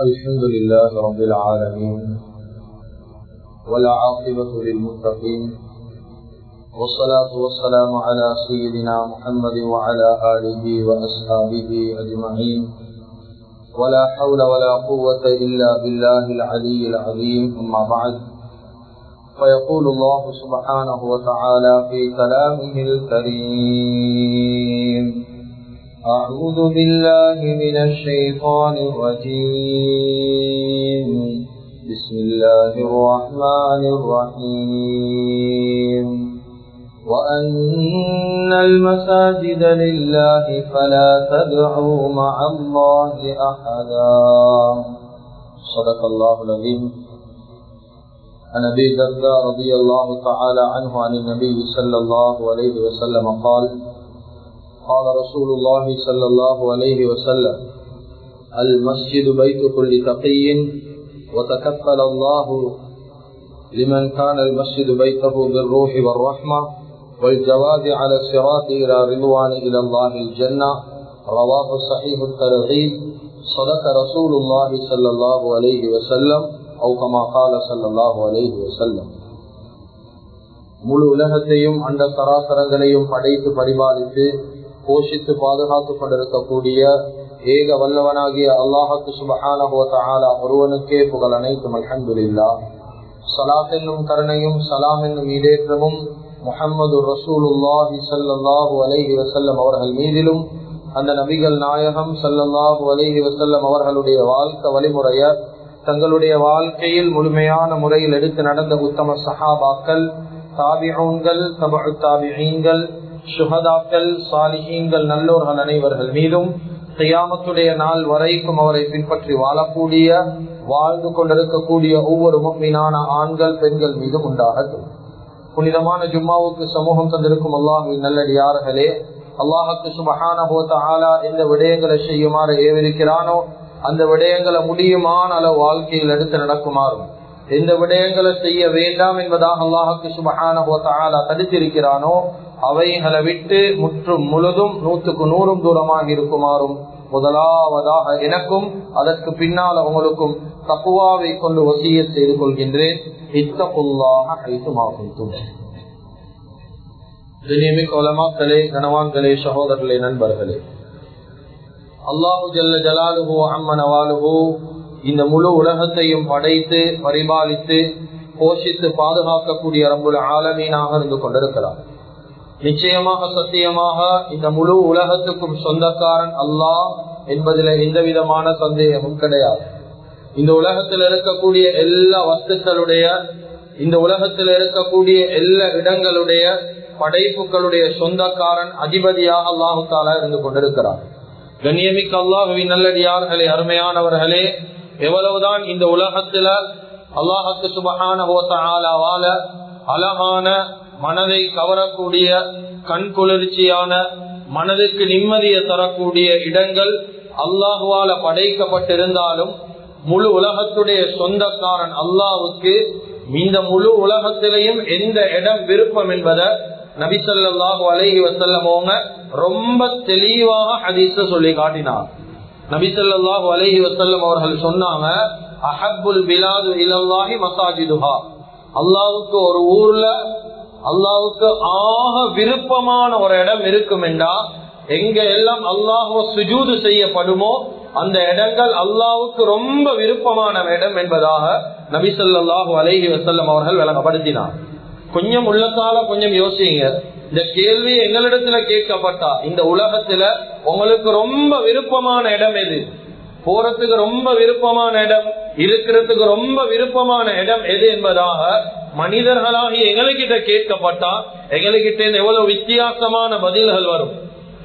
الحمد لله رب العالمين والعاقبة للمتقين والصلاة والسلام على سيدنا محمد وعلى آله وأصحابه أجمعين ولا حول ولا قوة إلا بالله العلي العظيم أما بعد فيقول الله سبحانه وتعالى في كلامه الكريم أعوذ بالله من الشيطان الرجيم. بسم الله الرحمن الرحيم. وأن المساجد لله فلا تدعوا مع الله أحدا. صدق الله العظيم. عن أبي درداء رضي الله تعالى عنه عن النبي صلى الله عليه وسلم قال قال رسول الله صلى الله عليه وسلم المسجد بيت كل تقي وتكفل الله لمن كان المسجد بيته بالروح والرحمة والجواد على الصراط إلى رضوان إلى الله الجنة رواه صحيح الترغيب صدق رسول الله صلى الله عليه وسلم أو كما قال صلى الله عليه وسلم முழு உலகத்தையும் அண்ட சராசரங்களையும் படைத்து பரிபாலித்து போஷித்து பாதுகாத்துக் கொண்டிருக்கக்கூடிய ஏக வல்லவனாகிய அல்லாஹாக்கு சுபஹான ஒருவனுக்கே புகழ் அனைத்தும் அல்ஹந்துல்லா சலாத் என்னும் கருணையும் சலாம் என்னும் ஈடேற்றமும் முகமது ரசூலுல்லாஹி சல்லாஹூ அலைஹி வசல்லம் அவர்கள் மீதிலும் அந்த நபிகள் நாயகம் சல்லல்லாஹூ அலைஹி வசல்லம் அவர்களுடைய வாழ்க்கை வழிமுறைய தங்களுடைய வாழ்க்கையில் முழுமையான முறையில் எடுத்து நடந்த உத்தம சஹாபாக்கள் தாபிகங்கள் தபு தாபிகங்கள் சுகதாக்கள் சாலிஹீங்கள் நல்லோர்கள் அனைவர்கள் மீதும் செய்யாமத்துடைய நாள் வரைக்கும் அவரை பின்பற்றி வாழக்கூடிய வாழ்ந்து கொண்டிருக்கக்கூடிய ஒவ்வொரு மீனான ஆண்கள் பெண்கள் மீதும் உண்டாகட்டும். புனிதமான ஜும்மாவுக்கு சமூகம் தந்திருக்கும் அல்லாஹின் நல்லடியார்களே அல்லாஹுக்கு சுபகான போத்த ஆலா எந்த விடயங்களை செய்யுமாறு ஏவிருக்கிறானோ அந்த விடயங்களை முடியுமான அளவு வாழ்க்கையில் எடுத்து நடக்குமாறும். எந்த விடயங்களை செய்ய வேண்டாம் என்பதாக அல்லாஹுக்கு சுபகான போத்த ஆலா தடுத்திருக்கிறானோ அவைகளை விட்டு முற்றும் முழுதும் நூற்றுக்கு நூறும் தூரமாக இருக்குமாறும் முதலாவதாக எனக்கும் அதற்கு பின்னால் அவங்களுக்கும் தப்புவாவை கொண்டு வசிய செய்து கொள்கின்றேன். இத்தப்புல்லாக கைத்துமாகும் கொலமாக்களே கனவான்களே சகோதரர்களே நண்பர்களே. அல்லாஹு ஜல்ல ஜலாலுகோ அம்மனவாலுகோ இந்த முழு உலகத்தையும் படைத்து பரிபாலித்து போஷித்து பாதுகாக்கக்கூடிய ரம்புல ஆலமீனாக இருந்து கொண்டிருக்கிறார். நிச்சயமாக சத்தியமாக இந்த முழு உலகத்துக்கும் சொந்தக்காரன் அல்லாஹ் என்பதில் எந்த விதமான சந்தேகமும் கிடையாது. இந்த உலகத்தில் இருக்கக்கூடிய எல்லா வஸ்துக்களுடைய இந்த உலகத்தில் இருக்கக்கூடிய எல்லா இடங்களுடைய படைப்புகளுடைய சொந்தக்காரன் அதிபதியாக அல்லாஹு தாலா இருந்து கொண்டிருக்கிறார் கண்ணியமிக்க அல்லாஹுவின் நல்லடியார்களே அருமையானவர்களே எவ்வளவுதான் இந்த உலகத்துல அல்லாஹுக்கு சுபகான வாழ அழகான மனதை கவரக்கூடிய கண் குளிர்ச்சியான மனதுக்கு நிம்மதியை தரக்கூடிய இடங்கள் அல்லாஹுவால படைக்கப்பட்டிருந்தாலும் முழு உலகத்துடைய சொந்தக்காரன் அல்லாவுக்கு இந்த முழு உலகத்திலையும் எந்த இடம் விருப்பம் என்பதை நபிசல்லாஹு அலஹி வசல்லமோங்க ரொம்ப தெளிவாக ஹதீச சொல்லி காட்டினார் நபிசல்லாஹு அலஹி வசல்லம் அவர்கள் சொன்னாங்க அஹபுல் பிலாது இலல்லாஹி மசாஜிதுஹா அல்லாவுக்கு ஒரு ஊர்ல அல்லாவுக்கு ஆக விருப்பமான ஒரு இடம் இருக்கும் என்றா எங்க எல்லாம் அல்லாஹுவ சுஜூது செய்யப்படுமோ அந்த இடங்கள் அல்லாவுக்கு ரொம்ப விருப்பமான இடம் என்பதாக நபிசல்லாஹு அலஹி வசல்லம் அவர்கள் விளங்கப்படுத்தினார் கொஞ்சம் உள்ளத்தால கொஞ்சம் யோசிங்க. இந்த கேள்வி எங்களிடத்துல கேட்கப்பட்டா இந்த உலகத்துல உங்களுக்கு ரொம்ப விருப்பமான இடம் எது? போறதுக்கு ரொம்ப விருப்பமான இடம்? இருக்கிறதுக்கு ரொம்ப விருப்பமான இடம் எது என்பதாக மனிதர்களாகி எங்ககிட்ட கேட்கப்பட்டா எங்ககிட்ட எவ்வளவு வித்தியாசமான பதில்கள் வரும்.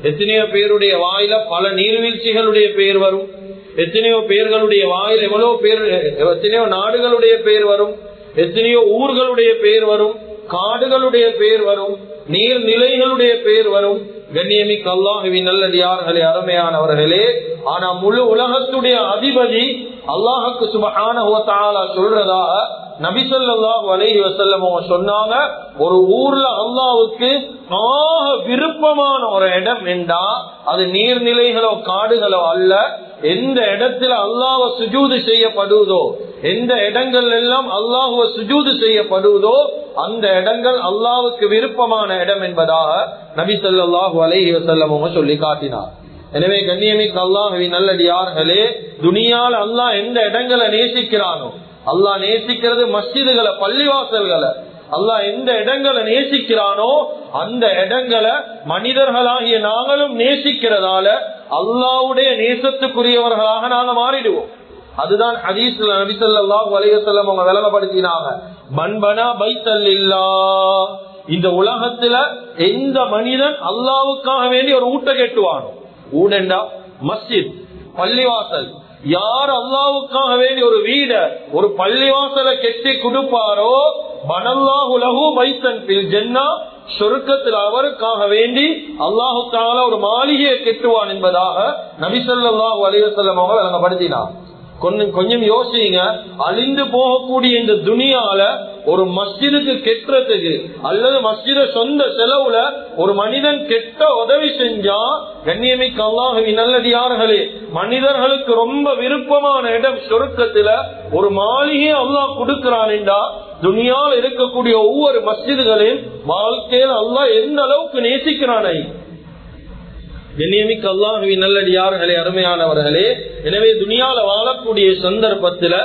எத்தனையோ பேருடைய வாயில பல நீர்வீழ்ச்சிகளுடைய பேர் வரும். எத்தனையோ பேர்களுடைய வாயில் எவ்வளவு பேர் எத்தனையோ நாடுகளுடைய பேர் வரும். எத்தனையோ ஊர்களுடைய பேர் வரும். காடுகளுடைய பேர் வரும். நீர்நிலைகளுடைய பேர் வரும். கண்ணியமிக்கு அல்லாஹுவின் நல்லடியார்களே அருமையானவர்களே ஆனா முழு உலகத்துடைய அதிபதி அல்லாஹுக்கு சுபகான சொல்றதாக நபிசல்லாஹு அலைஹி வசல்லம் சொன்னாங்க ஒரு ஊர்ல அல்லாவுக்கு ஆக விருப்பமான ஒரு இடம் என்றா அது நீர்நிலைகளோ காடுகளோ அல்ல எந்த இடத்துல அல்லாஹ சுஜூது செய்யப்படுவதோ எந்த இடங்கள் எல்லாம் அல்லாஹுவ சுஜூது செய்யப்படுவதோ அந்த இடங்கள் அல்லாவுக்கு விருப்பமான இடம் என்பதாக நபி சொல்லாஹு அலஹி வசல்லமும் சொல்லி காட்டினார். எனவே கண்ணியமிக்கு அல்லாஹவி நல்லடியார்களே துனியால் அல்லாஹ் எந்த இடங்களை நேசிக்கிறானோ அல்லாஹ் நேசிக்கிறது மஸ்ஜிதுகளை பள்ளிவாசல்களை. அல்லாஹ் எந்த இடங்களை நேசிக்கிறானோ அந்த இடங்களை மனிதர்களாகிய நாங்களும் நேசிக்கிறதால அல்லாவுடைய நேசத்துக்குரியவர்களாக நாங்கள் மாறிடுவோம். அதுதான் ஹதீஸ்ல நபிசல்லாஹு அலையசல்லம் அவங்க விளங்கப்படுத்தினாங்க மண்பனா இல்லா. இந்த உலகத்துல எந்த மனிதன் அல்லாவுக்காக வேண்டி ஒரு ஊட்ட கெட்டுவானோ? ஊடண்டா மஸ்ஜித் பள்ளிவாசல். யார் அல்லாவுக்காக வேண்டி ஒரு வீட ஒரு பள்ளிவாசலை கெட்டி கொடுப்பாரோ? பனல்லாஹுலகு பைத்தன் பில் ஜென்னா. சொருக்கத்தில் அவருக்காக வேண்டி அல்லாஹுக்கான ஒரு மாளிகையை கெட்டுவான் என்பதாக நபிசல்லாஹு அலிவசல்லம் அவங்க விளங்கப்படுத்தினார் கொஞ்சம் கொஞ்சம் யோசிங்க. அழிந்து போகக்கூடிய இந்த துணியால ஒரு மஸ்ஜிதுக்கு கெட்டுறதுக்கு அல்லது மஸ்ஜித சொந்த செலவுல ஒரு மனிதன் கெட்ட உதவி செஞ்சா கண்ணியமிக்கு அல்லாஹவி நல்லடியார்களே மனிதர்களுக்கு ரொம்ப விருப்பமான இடம் சொருக்கத்துல ஒரு மாளிகை அல்லாஹ் கொடுக்கிறான்டா துணியால் இருக்கக்கூடிய ஒவ்வொரு மஸ்ஜிதுகளையும் வாழ்க்கையில் அல்லாஹ் எந்த அளவுக்கு நேசிக்கிறானை. கண்ணியமிக்க அல்லாஹுவி நல்லடியார்களே அருமையானவர்களே எனவே துணியால வாழக்கூடிய சந்தர்ப்பத்துல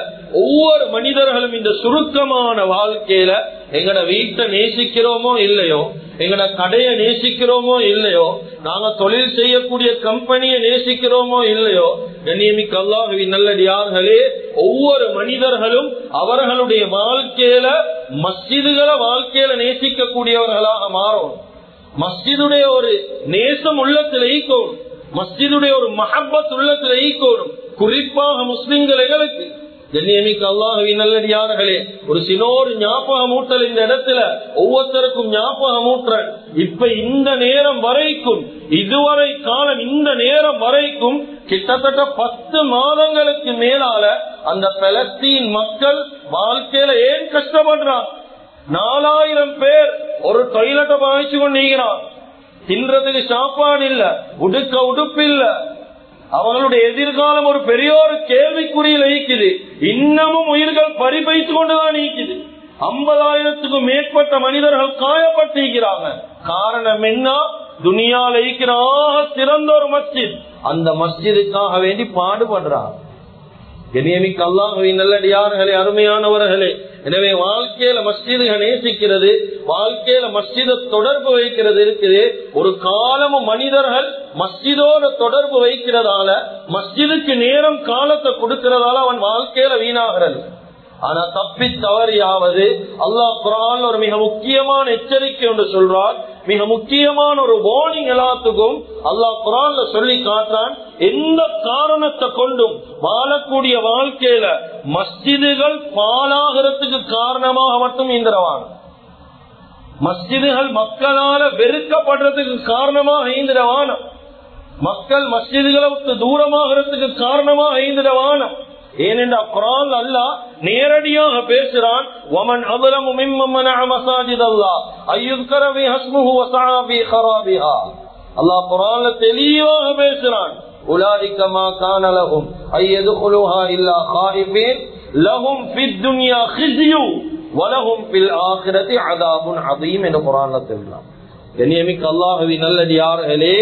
ஒவ்வொரு மனிதர்களும் இந்த சுருக்கமான வாழ்க்கையில எங்கட வீட்டை நேசிக்கிறோமோ இல்லையோ எங்கட கடையை நேசிக்கிறோமோ இல்லையோ நாங்க தொழில் செய்யக்கூடிய கம்பெனியை நேசிக்கிறோமோ இல்லையோ கண்ணியமிக்க அல்லாஹுவி நல்லடியார்களே ஒவ்வொரு மனிதர்களும் அவர்களுடைய வாழ்க்கையில மஸ்ஜிதுகளை வாழ்க்கையில நேசிக்கக்கூடியவர்களாக மாறும் மஸ்ஜிதுடைய ஒரு நேசம் உள்ளத்தில் ஈக்கோடும் மஸ்ஜிதுடைய ஒரு மஹப்பத் உள்ளத்தில் ஈக்கோடும் குறிப்பாக முஸ்லிம்கள் எங்களுக்கு கண்ணியமிக்கு அல்லாஹவி நல்லடியார்களே ஒரு சினோரு ஞாபகம் ஊட்டல் இந்த இடத்துல ஒவ்வொருத்தருக்கும் ஞாபகம் ஊற்றல் இப்ப இந்த நேரம் வரைக்கும் இதுவரை காலம் இந்த நேரம் வரைக்கும் கிட்டத்தட்ட பத்து மாதங்களுக்கு மேலால அந்த பலஸ்தீன் மக்கள் வாழ்க்கையில ஏன் கஷ்டப்படுறான் நாலாயிரம் பேர் ஒரு டொய்லெட்டை பாய்ச்சு கொண்டிருக்கிறான் தின்றதுக்கு சாப்பாடு இல்ல உடுக்க உடுப்பு இல்ல. அவர்களுடைய எதிர்காலம் ஒரு பெரிய ஒரு கேள்விக்குறியில் ஈக்குது இன்னமும் உயிர்கள் பரிபைத்து கொண்டுதான் நீக்குது. ஐம்பதாயிரத்துக்கும் மேற்பட்ட மனிதர்கள் காயப்பட்டிருக்கிறாங்க. காரணம் என்ன? துனியால ஈக்கிறாக சிறந்த ஒரு மஸ்ஜித். அந்த மஸ்ஜிதுக்காக வேண்டி பாடுபடுறாங்க கண்ணியமிக்க அல்லாஹுவின் நல்லடியார்களே அருமையானவர்களே எனவே வாழ்க்கையில மஸ்ஜிதுகள் நேசிக்கிறது வாழ்க்கையில மஸ்ஜித தொடர்பு வைக்கிறது இருக்குது. ஒரு காலமும் மனிதர்கள் மஸ்ஜிதோட தொடர்பு வைக்கிறதால மஸ்ஜிதுக்கு நேரம் காலத்தை கொடுக்கிறதால அவன் வாழ்க்கையில வீணாகிறது. ஆனா தப்பி தவறியாவது அல்லாஹ் குரான் ஒரு மிக முக்கியமான எச்சரிக்கை என்று சொல்றார். மிக முக்கியமான ஒரு வார்னிங் எல்லாத்துக்கும் அல்லாஹ் குரான்ல சொல்லி காட்டுறான். எந்த காரணத்தை கொண்டும் வாழக்கூடிய வாழ்க்கையில மஸ்ஜிதுகள் பாலாகிறதுக்கு காரணமாக மட்டும் இந்திரவான் மஸ்ஜிதுகள் மக்களால வெறுக்கப்படுறதுக்கு காரணமாக ஈந்திரவானம் மக்கள் மஸ்ஜிதுகளை விட்டு தூரமாகிறதுக்கு காரணமாக ஈந்திரவானம் ஏனென்றா குரான் அல்லா நேரடியாக பேசுகிறான் ومن اظلم ممن منع مساجد الله ان يذكر به اسمه وسعى في خرابها அல்லாஹ் குரான்ல தெளிவாக பேசுகிறான் اولئك ما كان لهم ان يدخلوها الا خائفين لهم في الدنيا خزي ولهم في الاخره عذاب عظيم என்று குரான்ல சொல்றான் கண்ணியமிக்கு அல்லாஹவி நல்லது யார்களே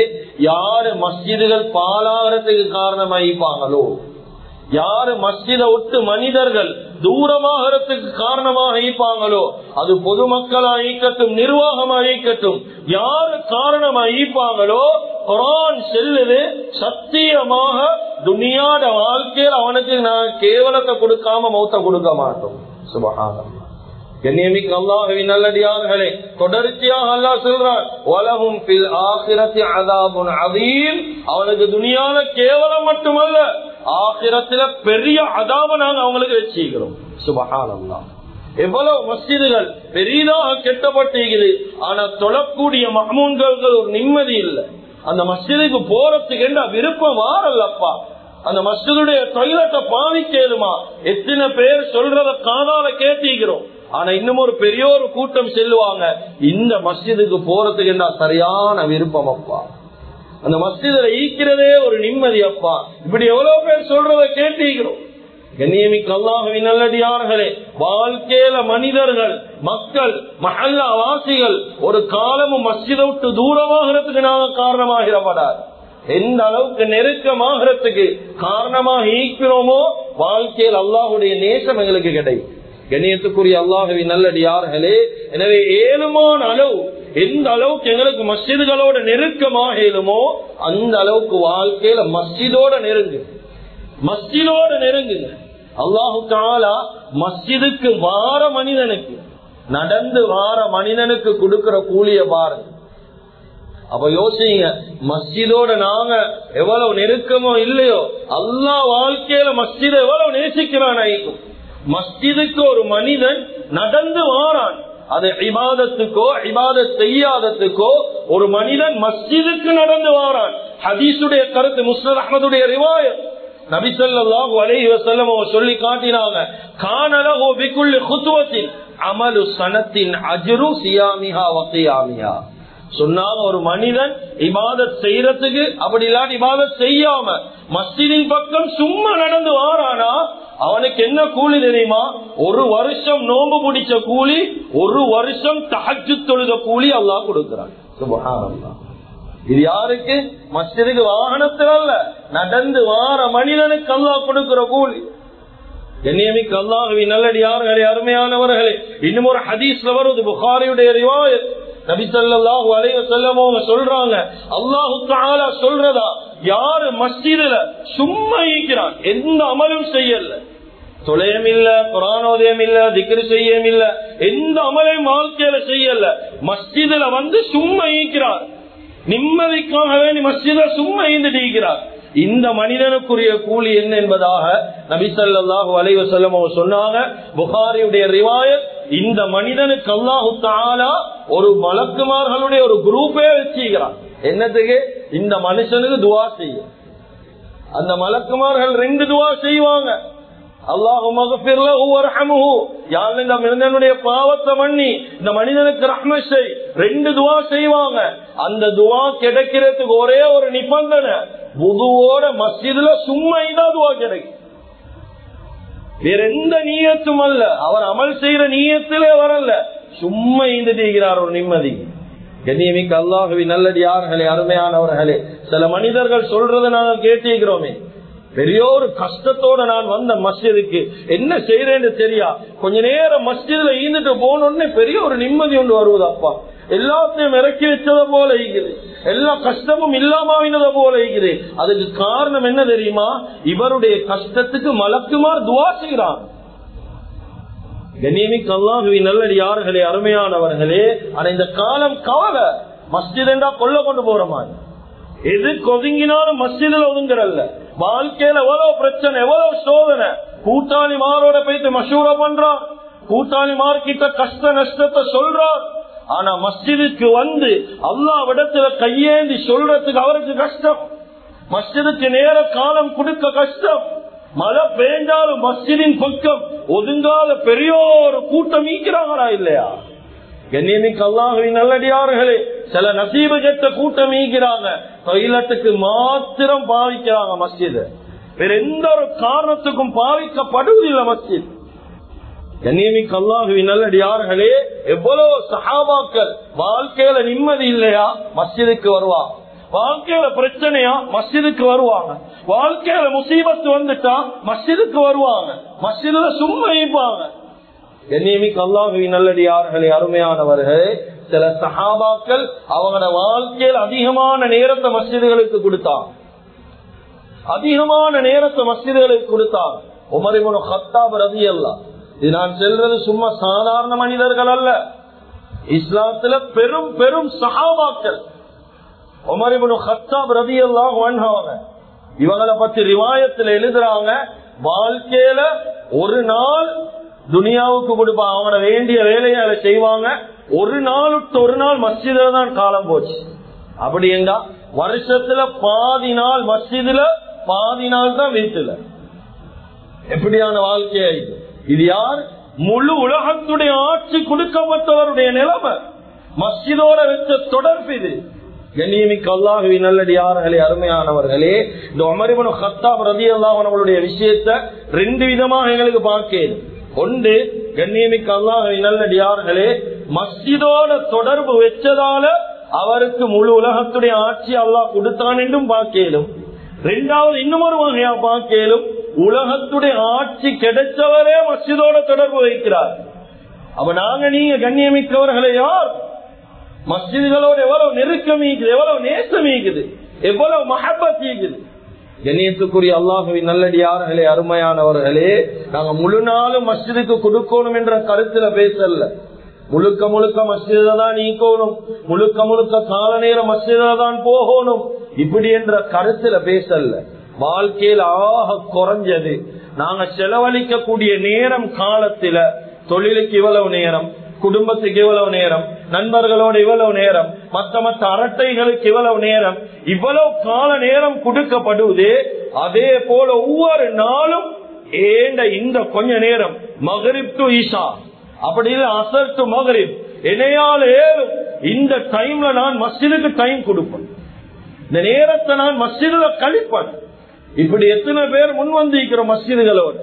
யாரு மஸ்ஜிதுகள் பாலாகிறதுக்கு காரணமாயிப்பாங்களோ யாரு மஸ்ஜித ஒட்டு மனிதர்கள் தூரமாகறதுக்கு காரணமாக ஈப்பாங்களோ அது பொதுமக்களா ஈக்கட்டும் நிர்வாகமா ஈக்கட்டும் யாரு காரணமா ஈப்பாங்களோ குரான் செல்லுது சத்தியமாக துனியாட வாழ்க்கையில் அவனுக்கு நான் கேவலத்தை கொடுக்காம மௌத்த கொடுக்க மாட்டோம். சுபகாரம் கண்ணியமிக்கு அல்லாஹுவின் நல்லடியார்களே தொடர்ச்சியாக அல்லா சொல்றான் உலகும் பில் ஆசிரத்தி அதாபுன் அதீம் அவனுக்கு துணியால கேவலம் மட்டுமல்ல ஆகிரத்துல பெரிய அதாவ நாங்க அவங்களுக்கு வச்சுக்கிறோம் சுபகானம்லாம் எவ்வளவு மசிதுகள் பெரிதாக கெட்டப்பட்டிருக்குது. ஆனா தொழக்கூடிய மகமூன்கள் ஒரு நிம்மதி இல்லை. அந்த மஸ்ஜிதுக்கு போறதுக்கு என்ன விருப்பம் வாரல்லப்பா. அந்த மஸ்ஜிதுடைய தொழிலத்தை பாவிக்கேதுமா? எத்தனை பேர் சொல்றத காதால கேட்டிக்கிறோம் ஆனா இன்னும் ஒரு பெரிய ஒரு கூட்டம் செல்லுவாங்க. இந்த மஸ்ஜிதுக்கு போறதுக்கு என்ன சரியான விருப்பம் அப்பா? அந்த மஸ்ஜிதில் ஈக்கிறதே ஒரு நிம்மதி அப்பா. இப்படி எவ்வளவு பேர் சொல்றத கேட்டிருக்கிறோம் கண்ணியமிக்க அல்லாஹுவின் நல்லடியார்களே வாழ்க்கையில மனிதர்கள் மக்கள் மஹல்லா வாசிகள் ஒரு காலமும் மஸ்ஜிதை விட்டு தூரமாகிறதுக்கு நாங்க காரணமாகிறப்படாது எந்த அளவுக்கு நெருக்கமாகிறதுக்கு காரணமாக ஈக்கிறோமோ வாழ்க்கையில் அல்லாஹுடைய நேசம் எங்களுக்கு கிடைக்கும். கண்ணியத்துக்குரிய அல்லாஹவி நல்லடியார்களே எனவே ஏழுமான அளவு எந்த அளவுக்கு எங்களுக்கு மஸ்ஜிதுகளோட நெருக்கமாக இயலுமோ அந்த அளவுக்கு வாழ்க்கையில மஸ்ஜிதோட நெருங்கு. மஸ்ஜிதோட நெருங்குங்க. அல்லாஹு காலா மஸ்ஜிதுக்கு வார மனிதனுக்கு நடந்து வார மனிதனுக்கு கொடுக்கிற கூலிய பாருங்க. அப்ப யோசிங்க மஸ்ஜிதோட நாங்க எவ்வளவு நெருக்கமோ இல்லையோ அல்லா வாழ்க்கையில மஸ்ஜித எவ்வளவு நேசிக்கிறான் மஸ்ஜிதுக்கு ஒரு மனிதன் நடந்து வாரான். அது இபாதத்துக்கோ இபாதத் செய்யாதத்துக்கோ ஒரு மனிதன் மஸ்ஜிதுக்கு நடந்து வாரான். ஹதீசுடைய கருத்து முஸ்லர் அஹமதுடைய ரிவாயத். நபிசல்லாஹு அலைஹி வஸல்லம் அவங்க சொல்லி காட்டினாங்க கானலஹு பிகுல்லி குத்துவத்தின் அமலு சனத்தின் அஜ்ரு சியாமிஹா வகியாமிஹா சொன்னாங்க ஒரு மனிதன் இபாதத் செய்யறதுக்கு அப்படி இல்லாட்டி இபாதத் செய்யாம மஸ்ஜிதின் பக்கம் சும்மா நடந்து வாரானா அவனுக்கு என்ன கூலி தெரியுமா? ஒரு வருஷம் நோம்பு பிடிச்ச கூலி ஒரு வருஷம் தஹஜு தொழுத கூலி அல்லாஹ் கொடுக்கிறான். இது யாருக்கு? மஸ்ஜிதுக்கு வாகனத்தில் அல்ல. நடந்து வார மனிதனுக்கு அல்லா கொடுக்கிற கூலி. கண்ணியமிக்கு அல்லாஹவி நல்லடியார்களே அருமையானவர்களே இன்னும் ஒரு ஹதீஸ்ல வருது புகாரியுடைய ரிவாயத். நபிசல்லாஹு அலைவ செல்லமோங்க சொல்றாங்க அல்லாஹு சொல்றதா? யாரு மஸ்ஜிதுல சும்மா இருக்கிறான் எந்த அமலும் செய்யல. தொலையம் இல்ல புராணோதயம் இல்ல திக்ரு செய்யம் இல்ல எந்த அமலையும் வாழ்க்கையில செய்யல. மஸ்ஜிதுல வந்து சும்மா ஈக்கிறார் நிம்மதிக்காக வேண்டி மஸ்ஜித சும்மா ஈந்துட்டு ஈக்கிறார் இந்த மனிதனுக்குரிய கூலி என்ன என்பதாக நபிசல்லாஹு அலைவ செல்லம் சொன்னாங்க. புகாரியுடைய ரிவாயத் இந்த மனிதனுக்கு அல்லாஹு தாலா ஒரு மலக்குமார்களுடைய ஒரு குரூப்பே வச்சுக்கிறான் என்னத்துக்கு? இந்த மனுஷனுக்கு துவா செய்யும். அந்த மலக்குமார்கள் ரெண்டு துவா செய்வாங்க. அல்லாஹுடைய பாவத்தை பண்ணி இந்த மனிதனுக்கு ரஹ்மஷை ரெண்டு துவா செய்வாங்க. அந்த துவா கிடைக்கிறதுக்கு ஒரே ஒரு நிபந்தனை. புதுவோட மஸ்ஜிதுல சும்மா தான் துவா கிடைக்கும். வேற எந்த நீயத்தும் அல்ல. அவர் அமல் செய்யற நீயத்திலே வரல சும்மா ஈந்துகிறார் ஒரு நிம்மதி. கண்ணியமிக்க அல்லாஹவி நல்லடியார்களே அருமையானவர்களே சில மனிதர்கள் சொல்றதை நாங்க கேட்டிருக்கிறோமே. பெரிய ஒரு கஷ்டத்தோட நான் வந்த மஸ்ஜிதுக்கு என்ன செய்யறேன்னு தெரியா? கொஞ்ச நேரம் மஸ்ஜிதுல ஈந்துட்டு போனோடனே பெரிய ஒரு நிம்மதி ஒன்று வருவது அப்பா. எல்லாத்தையும் இறக்கி வச்சதை போல இருக்குது. எல்லா கஷ்டமும் இல்லாம போல இருக்குது. அதுக்கு காரணம் என்ன தெரியுமா? இவருடைய கஷ்டத்துக்கு மலக்குமார் துவா செய்கிறான் கண்ணியமிக்கு அல்லாஹுவி நல்லடி யார்களே அருமையானவர்களே ஆனா இந்த காலம் கவலை. மஸ்ஜித் என்றா கொல்ல கொண்டு போற மாதிரி. எது கொதுங்கினாலும் மஸ்ஜிதில் ஒதுங்குறல்ல. வாழ்க்கையில எவ்வளவு பிரச்சனை எவ்வளவு சோதனை. கூட்டாளி மாரோட போயிட்டு மசூரா பண்றான். கூட்டாளி மார்கிட்ட கஷ்ட நஷ்டத்தை சொல்றான். ஆனா மஸ்ஜிதுக்கு வந்து அல்லா விடத்துல கையேந்தி சொல்றதுக்கு அவருக்கு கஷ்டம். மஸ்ஜிதுக்கு நேர காலம் கொடுக்க கஷ்டம். மழை பெய்ஞ்சாலும் மஸ்ஜிதின் பக்கம் ஒதுங்கால பெரியோர் கூட்டம் ஈக்கிறாங்களா இல்லையா? கண்ணியமிக்கு அல்லாஹுவின் நல்லடியார்களே சில நசீபு கெட்ட கூட்டம் ஈகிறாங்க. தொழிலத்துக்கு மாத்திரம் பாவிக்கிறாங்க மஸ்ஜித். வேற எந்த ஒரு காரணத்துக்கும் பாவிக்கப்படுவதில்லை மஸ்ஜித். கண்ணியமிக்கு அல்லாஹுவின் நல்லடியார்களே எவ்வளவு சஹாபாக்கள் வாழ்க்கையில நிம்மதி இல்லையா மஸ்ஜிதுக்கு வருவாங்க வாழ்க்கையில பிரச்சனையா மஸ்ஜிதுக்கு வருவாங்க. வாழ்க்கையில முசீபத்து வந்துட்டா மஸ்ஜிதுக்கு வருவாங்க. மஸ்ஜிதுல சும்மா இருப்பாங்க. கண்ணியமிக்கு நல்லடி நல்லடியார்களே அருமையானவர்கள் சில சஹாபாக்கள் அவங்களோட வாழ்க்கையில் அதிகமான நேரத்தை மஸ்ஜிதுகளுக்கு கொடுத்தாங்க அதிகமான நேரத்தை மஸ்ஜிதுகளுக்கு கொடுத்தாங்க உமரிமுன ஹத்தாப் ரவி அல்லா இது நான் செல்றது சும்மா சாதாரண மனிதர்கள் அல்ல. இஸ்லாத்துல பெரும் பெரும் சஹாபாக்கள். உமரிபுனு ஹத்தாப் ரவி எல்லாம் வாழ்ந்தவங்க இவங்களை பத்தி ரிவாயத்துல எழுதுறாங்க. வாழ்க்கையில ஒரு நாள் துனியாவுக்கு கொடுப்பான் அவனை வேண்டிய வேலையை அதை செய்வாங்க. ஒரு நாளுக்கு ஒரு நாள் மஸ்ஜிதுல தான் காலம் போச்சு. அப்படி என்றா வருஷத்துல பாதி நாள் மஸ்ஜிதுல பாதி நாள் தான் வீட்டுல. எப்படியான வாழ்க்கையா இது? இது யார்? முழு உலகத்துடைய ஆட்சி கொடுக்கப்பட்டவருடைய நிலைமை. மஸ்ஜிதோட வச்ச தொடர்பு இது. கண்ணியமிக்க அல்லாஹுவி நல்லடியார்களே அருமையானவர்களே இந்த உமரிபனு ஹத்தாப் ரதி நம்மளுடைய விஷயத்த ரெண்டு விதமாக எங்களுக்கு பார்க்கேன் ஒன்று கண்ணியமிக்கு அல்லாஹுவி நல்லடியார்களே மஸ்ஜிதோட தொடர்பு வச்சதால அவருக்கு முழு உலகத்துடைய ஆட்சி அல்லாஹ் கொடுத்தான் என்றும் பார்க்கலும். ரெண்டாவது இன்னும் வகையா பார்க்கலும் உலகத்துடைய ஆட்சி கிடைச்சவரே மஸ்ஜிதோட தொடர்பு வைக்கிறார். அப்ப நாங்க நீங்க கண்ணியமிக்கவர்களை யார்? மஸ்ஜிதுகளோடு எவ்வளவு நெருக்கம் ஈக்குது எவ்வளவு நேசம் ஈக்குது எவ்வளவு மஹபத் ஈக்குது கண்ணியத்துக்குரிய அல்லாஹுவின் நல்லடியார்களே அருமையானவர்களே நாங்க முழு நாளும் மஸ்ஜிதுக்கு கொடுக்கணும் என்ற கருத்துல பேசல. முழுக்க முழுக்க மஸ்ஜித தான் நீக்கணும். முழுக்க முழுக்க கால நேரம் மஸ்ஜித தான் போகணும். இப்படி என்ற கருத்துல பேசல. வாழ்க்கையில் ஆக குறைஞ்சது. நாங்க செலவழிக்கக்கூடிய நேரம் காலத்துல தொழிலுக்கு இவ்வளவு நேரம். குடும்பத்துக்கு இவ்வளவு நேரம் நண்பர்களோட இவ்வளவு நேரம் மத்த மத்த அரட்டைகளுக்கு இவ்வளவு நேரம் இவ்வளவு கால நேரம் கொடுக்கப்படுவது அதே போல ஒவ்வொரு நாளும் ஏண்ட இந்த கொஞ்ச நேரம் மகரிப் டு ஈஷா அப்படி இல்லை அசர் டு மகரிப். இணையால் ஏறும். இந்த டைம்ல நான் மஸ்ஜிதுக்கு டைம் கொடுப்பேன். இந்த நேரத்தை நான் மஸ்ஜிதுல கழிப்பேன். இப்படி எத்தனை பேர் முன் வந்திருக்கிறோம் மஸ்ஜிதுகளோட?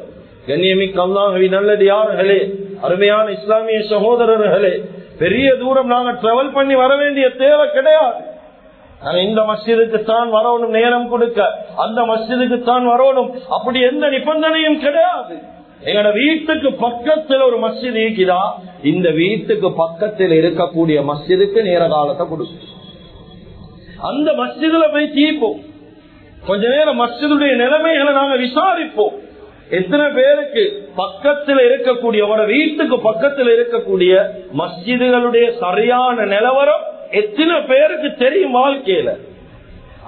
கண்ணியமிக்கு அல்லாஹவி நல்லது யார்களே அருமையான இஸ்லாமிய சகோதரர்களே பெரிய தூரம் நாங்க டிராவல் பண்ணி வர வேண்டிய தேவை கிடையாது. நாங்க இந்த மஸ்ஜிதுக்கு தான் வரணும் நேரம் கொடுக்க. அந்த மஸ்ஜிதுக்கு தான் வரணும். அப்படி எந்த நிபந்தனையும் கிடையாது. எங்கட வீட்டுக்கு பக்கத்தில் ஒரு மஸ்ஜித் இருக்குதா? இந்த வீட்டுக்கு பக்கத்தில் இருக்கக்கூடிய மஸ்ஜிதுக்கு நேர காலத்தை கொடுக்கும் அந்த மஸ்ஜிதுல போய் தீர்ப்போம். கொஞ்ச நேரம் மஸ்ஜிதுடைய நிலைமைகளை நாங்க விசாரிப்போம். எத்தனை பேருக்கு பக்கத்தில் இருக்கக்கூடிய ஒரு வீட்டுக்கு பக்கத்தில் இருக்கக்கூடிய மஸ்ஜிதுகளுடைய சரியான நிலவரம் எத்தனை பேருக்கு தெரியும் வாழ்க்கையில?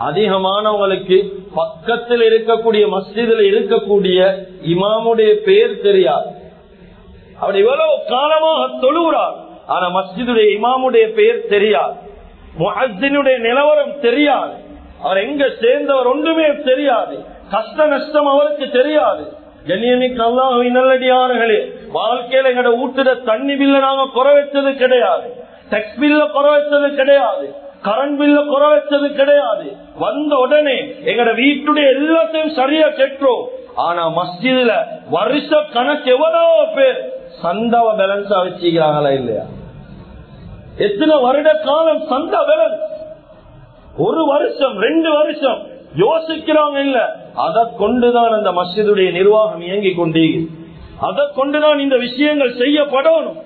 அதிகமானவங்களுக்கு பக்கத்தில் இருக்கக்கூடிய மஸ்ஜிதில் இருக்கக்கூடிய இமாமுடைய பேர் தெரியாது. அவர் இவ்வளவு காலமாக தொழுகிறார் ஆனா மஸ்ஜிதுடைய இமாமுடைய பெயர் தெரியாது. முஹத்தினுடைய நிலவரம் தெரியாது. அவர் எங்க சேர்ந்தவர் ஒன்றுமே தெரியாது. கஷ்ட நஷ்டம் அவருக்கு தெரியாது. கண்ணியமிக்கு அல்லாஹின் நல்லடியார்களே வாழ்க்கையில எங்கட ஊட்டுற தண்ணி பில்ல நாங்க குறை வச்சது கிடையாது. டெக்ஸ் பில்ல குறை வச்சது கிடையாது. கரண்ட் பில்ல குறை வச்சது கிடையாது. வந்த உடனே எங்கட வீட்டுடைய எல்லாத்தையும் சரியா கெட்டுறோம் ஆனா மஸ்ஜிதுல வருஷ கணக்கு எவ்வளவு பேர் சந்தாவ பேலன்ஸா வச்சுக்கிறாங்களா இல்லையா? எத்தனை வருட காலம் சந்தா பேலன்ஸ் ஒரு வருஷம் ரெண்டு வருஷம் யோசிக்கிறாங்க இல்ல. அதை கொண்டுதான் அந்த மஸ்ஜிதுடைய நிர்வாகம் இயங்கிக் கொண்டே அதை கொண்டுதான் இந்த விஷயங்கள் செய்யப்படணும்.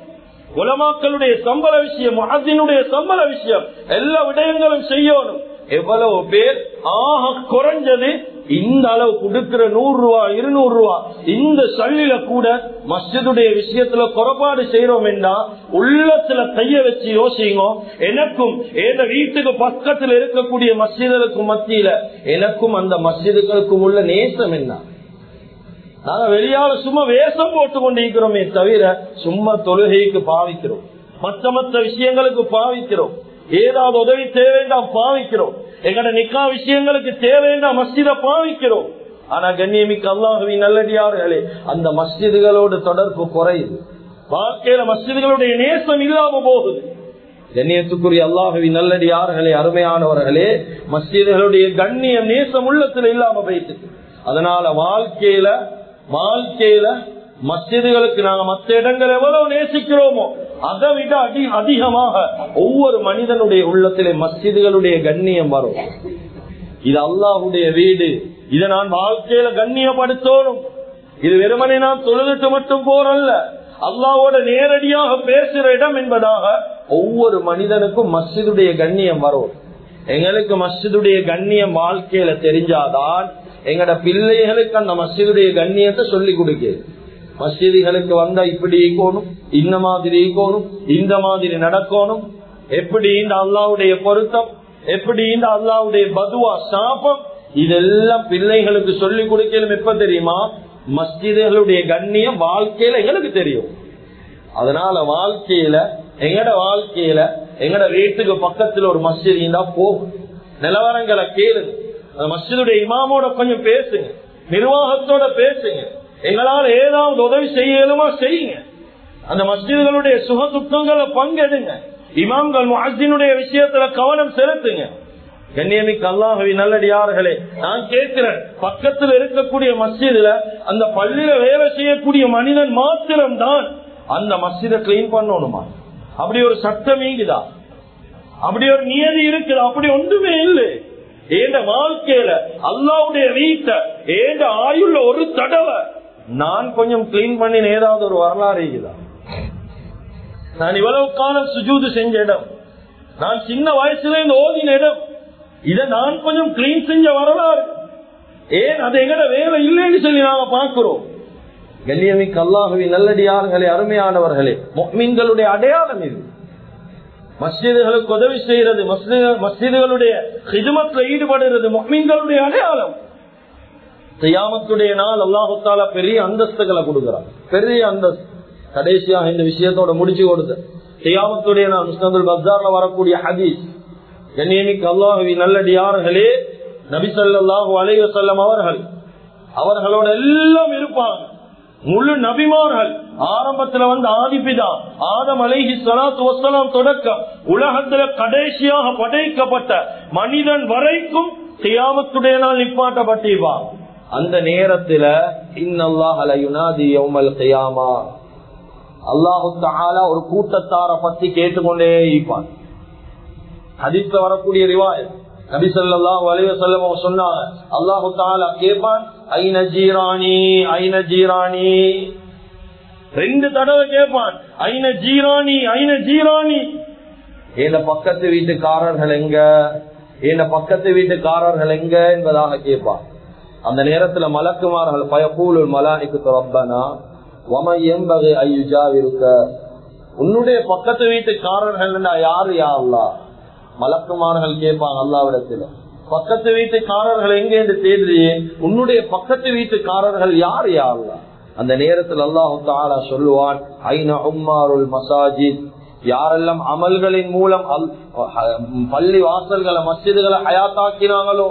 குலமாக்களுடைய சம்பள விஷயம் மகத்தினுடைய சம்பள விஷயம் எல்லா விடயங்களும் செய்யணும். எவ்வளவு பேர் ஆக குறைஞ்சது இந்த அளவு கொடுக்கிற நூறு ரூபா இருநூறு ரூபா இந்த சல்லில கூட மஸ்ஜிதுடைய விஷயத்துல குறைபாடு செய்யறோம் என்றா உள்ளத்துல கைய வச்சு யோசிங்க எனக்கும் என் வீட்டுக்கு பக்கத்துல இருக்கக்கூடிய மஸ்ஜிதுகளுக்கும் மத்தியில எனக்கும் அந்த மஸ்ஜிதுகளுக்கும் உள்ள நேசம் என்ன? நாங்க வெளியால சும்மா வேஷம் போட்டு கொண்டிருக்கிறோமே தவிர சும்மா தொழுகைக்கு பாவிக்கிறோம். மற்ற மற்ற விஷயங்களுக்கு பாவிக்கிறோம். ஏதாவது உதவி தேவைதான் பாவிக்கிறோம். எங்கட நிக்கா விஷயங்களுக்கு தேவைண்டாம் மஸ்ஜித பாவிக்கிறோம். ஆனா கண்ணியமிக்கு அல்லாஹவி நல்லடியார்களே அந்த மஸ்ஜிதுகளோட தொடர்பு குறையுது. வாழ்க்கையில மஸ்ஜிதுகளுடைய நேசம் இல்லாம போகுது. கண்ணியத்துக்குரிய அல்லாஹவி நல்லடியார்களே அருமையானவர்களே மஸ்ஜிதுகளுடைய கண்ணியம் நேசம் உள்ளத்துல இல்லாம போயிட்டு அதனால வாழ்க்கையில வாழ்க்கையில மஸ்ஜிதுகளுக்கு நாங்க மற்ற இடங்கள் எவ்வளவு நேசிக்கிறோமோ அதை விட அதி அதிகமாக ஒவ்வொரு மனிதனுடைய உள்ளத்திலே மஸ்ஜிதுகளுடைய கண்ணியம் வரும். இது அல்லாஹுடைய வீடு. இதை நான் வாழ்க்கையில கண்ணியப்படுத்தோனும் இது வெறுமனை நான் தொழுதுட்டு மட்டும் போறல்ல. அல்லாவோட நேரடியாக பேசுற இடம் என்பதாக ஒவ்வொரு மனிதனுக்கும் மஸ்ஜிதுடைய கண்ணியம் வரும். எங்களுக்கு மஸ்ஜிதுடைய கண்ணியம் வாழ்க்கையில தெரிஞ்சாதான் எங்கட பிள்ளைகளுக்கு அந்த மஸ்ஜிதுடைய கண்ணியத்தை சொல்லி கொடுக்க. மசிதிகளுக்கு வந்தா இப்படி ஈக்கோணும் இந்த மாதிரி ஈக்கணும் இந்த மாதிரி நடக்கணும். எப்படி இந்த அல்லாவுடைய பொருத்தம்? எப்படி இந்த அல்லாவுடைய பதுவா சாபம்? இதெல்லாம் பிள்ளைகளுக்கு சொல்லி கொடுக்கலும் எப்ப தெரியுமா? மஸ்ஜிதுகளுடைய கண்ணியம் வாழ்க்கையில எங்களுக்கு தெரியும். அதனால வாழ்க்கையில எங்கட வாழ்க்கையில எங்கட வீட்டுக்கு பக்கத்துல ஒரு மஸ்ஜித் இருந்தா போகும். நிலவரங்களை கேளுங்க. அந்த மஸ்ஜிதுடைய இமாமோட கொஞ்சம் பேசுங்க. நிர்வாகத்தோட பேசுங்க. எங்களால் ஏதாவது உதவி செய்யலுமா செய்யுங்க. அந்த மஸ்ஜிதுகளுடைய சுக துக்கங்களை பங்கெடுங்க. இமாம்கள் முஹினுடைய விஷயத்துல கவனம் செலுத்துங்க. கண்ணியமிக்கு அல்லாஹவி நல்லடியார்களே நான் கேட்கிறேன் பக்கத்தில் இருக்கக்கூடிய மஸ்ஜிதுல அந்த பள்ளியில வேலை செய்யக்கூடிய மனிதன் மாத்திரம்தான் அந்த மஸ்ஜிதை கிளீன் பண்ணணுமா? அப்படி ஒரு சட்டம் இங்குதா அப்படி ஒரு நியதி இருக்குது? அப்படி ஒன்றுமே இல்லை. ஏண்ட வாழ்க்கையில அல்லாவுடைய வீட்டை ஏண்ட ஆயுள்ள ஒரு தடவை நான் கொஞ்சம் கிளீன் பண்ணின ஏதாவது ஒரு வரலாறு இதுதான் நான் இவ்வளவு காலம் சுஜூது செஞ்ச இடம். நான் சின்ன வயசுல இருந்து ஓதின இடம். இதை நான் கொஞ்சம் கிளீன் செஞ்ச வரலாறு. ஏன் அது எங்கட வேலை இல்லைன்னு சொல்லி நாங்க பார்க்கிறோம். கண்ணியமிக்கு அல்லாஹவி நல்லடியார்களே அருமையானவர்களே மீன்களுடைய அடையாளம் இது. மஸ்ஜிதுகளுக்கு உதவி செய்யறது மஸ்ஜிதுகளுடைய ஹிஜமத்துல ஈடுபடுறது மீன்களுடைய அடையாளம். செய்யாமத்துடைய நாள் அல்லாஹு தாலா பெரிய அந்தஸ்துகளை கொடுக்கிறான். பெரிய அந்தஸ்து. கடைசியாக இந்த விஷயத்தோட முடிச்சு கொடுத்த செய்யாமத்துடைய நாள் முஸ்லந்துல் பஸ்தார்ல வரக்கூடிய ஹதீஸ். கண்ணியமிக்கு அல்லாஹவி நல்லடியார்களே நபிசல்லாஹு அலைவ செல்லம் அவர்கள் அவர்களோட எல்லாம் இருப்பாங்க. முழு நபிமார்கள். ஆரம்பத்துல வந்து ஆதிபிதா ஆதம் அலைஹி சலாத்து வசலாம் தொடக்கம் உலகத்துல கடைசியாக படைக்கப்பட்ட மனிதன் வரைக்கும் கியாமத்துடைய நாள் நிப்பாட்டப்பட்டிருப்பா அந்த நேரத்துல இன்னல்லாஹ் அல்லாஹு தாலா ஒரு கூட்டத்தார பத்தி கேட்டுக்கொண்டே இருப்பான். ஹதீஸ்ல வரக்கூடிய ரிவாயத் நபி ஸல்லல்லாஹு அலைஹி வஸல்லம் சொன்னாங்க. அல்லாஹ் தஆலா கேட்பான் ஐன ஜீராணி ஐன ஜீராணி ரெண்டு தடவை கேட்பான் ஐன ஜீராணி ஐன ஜீராணி ஏன பக்கத்து வீட்டுக்காரர்கள் எங்க? ஏன பக்கத்து வீட்டுக்காரர்கள் எங்க? என்பதாக கேட்பான் அந்த நேரத்துல மலக்குமார்கள் பயக்கூலுள் மலானிக்கு ரப்பனா வம ஐயுஜா ஐயுஜாவிருக்க உன்னுடைய பக்கத்து வீட்டுக்காரர்கள் யாரு? யா அல்லா மலக்குமார்கள் கேட்பாங்க அல்லாவிடத்துல பக்கத்து வீட்டுக்காரர்கள் எங்க என்று தேடுறியே உன்னுடைய பக்கத்து வீட்டுக்காரர்கள் யார்? யாருலா அந்த நேரத்தில் அல்லாஹு தாரா சொல்லுவான் ஐநா உம்மாருல் மசாஜித். யாரெல்லாம் அமல்களின் மூலம் பள்ளி வாசல்களை மசிதுகளை ஹயாத்தாக்கினாங்களோ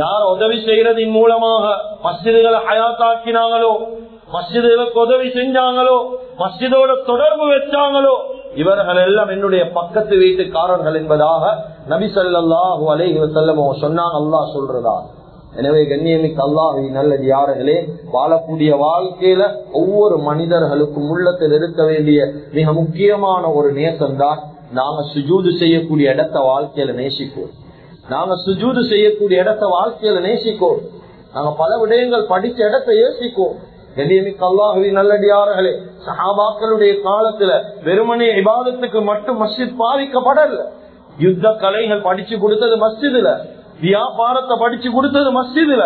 யார் உதவி செய்யறதின் மூலமாக மஸ்ஜிதுகளை ஹயாத்தாக்கினாங்களோ மஸ்ஜிதுகளுக்கு உதவி செஞ்சாங்களோ மஸ்ஜிதோட தொடர்பு வச்சாங்களோ இவர்கள் எல்லாம் என்னுடைய பக்கத்து வீட்டுக்காரர்கள் என்பதாக நபி சல்லாஹூ அலைஹி வசல்லமோ சொன்னாங்க. அல்லாஹ் சொல்றதா? எனவே கண்ணியமிக்கு அல்லாஹி நல்லது யார்களே வாழக்கூடிய வாழ்க்கையில ஒவ்வொரு மனிதர்களுக்கும் உள்ளத்தில் இருக்க வேண்டிய மிக முக்கியமான ஒரு நேசம் தான் நாங்க சுஜூது செய்யக்கூடிய இடத்த வாழ்க்கையில நேசிப்போம். நாங்க சுஜூது செய்யக்கூடிய இடத்த வாழ்க்கையில நேசிக்கோம். நாங்க பல விடயங்கள் படிச்ச இடத்த யோசிக்கோம். கண்ணியமிக்க நல்லடியார்களே சஹாபாக்களுடைய காலத்துல வெறுமனே விவாதத்துக்கு மட்டும் மஸ்ஜித் பாதிக்கப்படல. யுத்த கலைகள் படிச்சு கொடுத்தது மஸ்ஜிதுல வியாபாரத்தை படிச்சு கொடுத்தது மஸ்ஜிதுல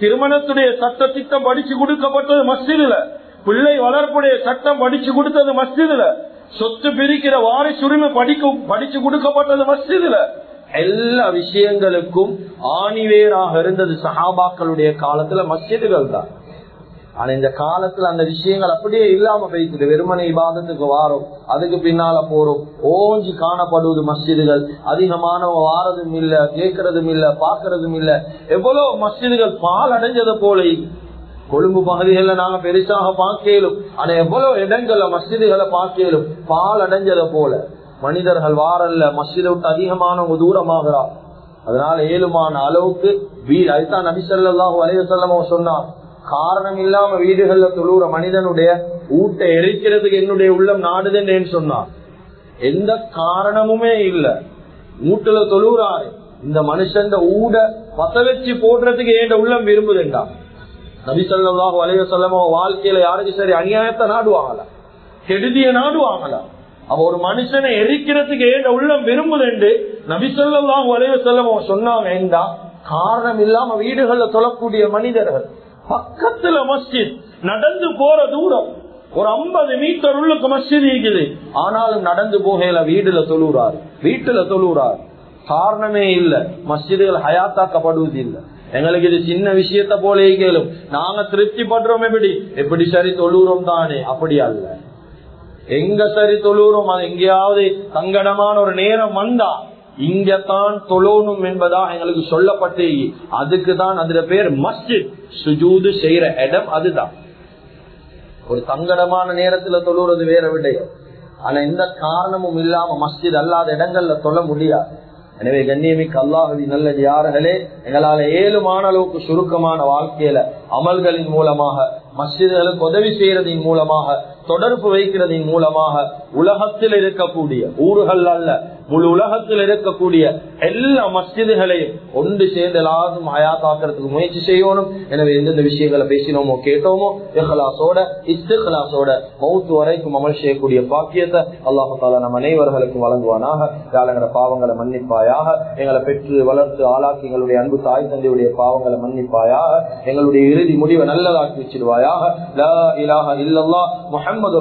திருமணத்துடைய சட்ட திட்டம் படிச்சு கொடுக்கப்பட்டது மஸ்ஜிதுல பிள்ளை வளர்ப்புடைய சட்டம் படிச்சு கொடுத்தது மஸ்ஜிதுல சொத்து பிரிக்கிற வாரிசுரிமை படிக்க படிச்சு கொடுக்கப்பட்டது மஸ்ஜிதுல. எல்லா விஷயங்களுக்கும் ஆணிவேராக இருந்தது சஹாபாக்களுடைய காலத்துல மஸ்ஜிதுகள் தான் ஆனா இந்த காலத்துல அந்த விஷயங்கள் அப்படியே இல்லாம போயிட்டு வெறுமனை இபாதத்துக்கு வாரோம். அதுக்கு பின்னால போறோம். ஓஞ்சி காணப்படுவது மஸ்ஜிதுகள். அதிகமானவங்க வாரதும் இல்ல கேட்கறதும் இல்ல பாக்குறதும் இல்ல. எவ்வளவு மஸ்ஜிதுகள் பால் அடைஞ்சது போல கொழும்பு பகுதிகள்ல நாங்க பெருசாக பார்க்கலும். ஆனா எவ்வளவு இடங்கள்ல மஸ்ஜிதுகளை பார்க்கலும். பால் அடைஞ்சதை போல. மனிதர்கள் வாரல்ல மஸ்ஜிதை விட்டு அதிகமானவங்க தூரமாகிறார். அதனால ஏழுமான அளவுக்கு வீடு அதுதான் நபிசல்லாஹு அலைவசல்லமோ சொன்னார் காரணம் இல்லாம வீடுகள்ல தொழுற மனிதனுடைய ஊட்டை எரிக்கிறதுக்கு என்னுடைய உள்ளம் நாடுதுன்னு சொன்னார் எந்த காரணமுமே இல்ல. மூட்டுல தொழுறாரு இந்த மனுஷன் ஊட பத்த வச்சு போடுறதுக்கு ஏண்ட உள்ளம் விரும்புதுண்டா? நபி சொல்லாஹு அலைய வாழ்க்கையில யாருக்கு சரி அநியாயத்தை நாடுவாங்களா? கெடுதிய நாடுவாங்களா? அவ ஒரு மனுஷனை எரிக்கிறதுக்கு ஏண்ட உள்ளம் விரும்புதுண்டு நபி சொல்லாஹு அலைய சொல்லமோ சொன்னாங்க. காரணம் இல்லாம வீடுகள்ல சொல்லக்கூடிய மனிதர்கள். பக்கத்துல மஸ்ஜித் நடந்து போற தூரம். ஒரு ஐம்பது மீட்டர் உள்ளுக்கு மஸ்ஜித் இருக்குது. ஆனாலும் நடந்து போகையில வீடுல தொழுறாரு. வீட்டுல தொழுறாரு. காரணமே இல்ல. மஸ்ஜிதுகள் ஹயாத்தாக்கப்படுவது இல்ல. எங்களுக்கு இது சின்ன விஷயத்த போல கேளும். நாங்க திருப்தி படுறோம் எப்படி? எப்படி சரி தொழுறோம் தானே. அப்படி அல்ல. எங்க சரி தொழுறோம்? அது எங்கேயாவது சங்கடமான ஒரு நேரம் வந்தா இங்கத்தான் தொழணும் என்பதா எங்களுக்கு சொல்லப்பட்டு அதுக்கு தான் அதுல பேர் மஸ்ஜித். சுஜூது செய்யற இடம் அதுதான். ஒரு சங்கடமான நேரத்துல தொழுறது வேற விடயம். ஆனா எந்த காரணமும் இல்லாம மஸ்ஜித் அல்லாத இடங்கள்ல தொழ முடியாது. எனவே கண்ணியமிக்கு அல்லாஹவி நல்லது யார்களே எங்களால ஏழுமான அளவுக்கு சுருக்கமான வாழ்க்கையில அமல்களின் மூலமாக மஸ்ஜிதுகளுக்கு உதவி செய்யறதின் மூலமாக தொடர்பு வைக்கிறதின் மூலமாக உலகத்தில் இருக்கக்கூடிய ஊர்கள் அல்ல முழு உலகத்தில் இருக்கக்கூடிய எல்லா மஸ்ஜிதுகளையும் ஒன்று சேர்ந்து எல்லாரும் அயாத்தாக்குறதுக்கு முயற்சி செய்யணும். எனவே எந்தெந்த விஷயங்களை பேசினோமோ கேட்டோமோ இஹலாசோட இஸ்திஹலாசோட மௌத்து வரைக்கும் அமல் செய்யக்கூடிய பாக்கியத்தை அல்லாஹால நம் அனைவர்களுக்கும் வழங்குவானாக. யாழங்கிற பாவங்களை மன்னிப்பாயாக. எங்களை பெற்று வளர்த்து ஆளாக்கி எங்களுடைய அன்பு தாய் தந்தையுடைய பாவங்களை மன்னிப்பாயாக. எங்களுடைய இறுதி முடிவை நல்லதாக்கி வச்சிருவாயாக லா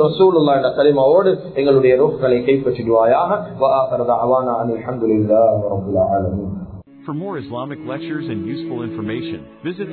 ரசூல் என்ற கலிமாவோடு எங்களுடைய ரோக்களை கைப்பற்றிடுவாயாக. دعوانا أن الحمد لله رب العالمين. For more Islamic lectures and useful information, visit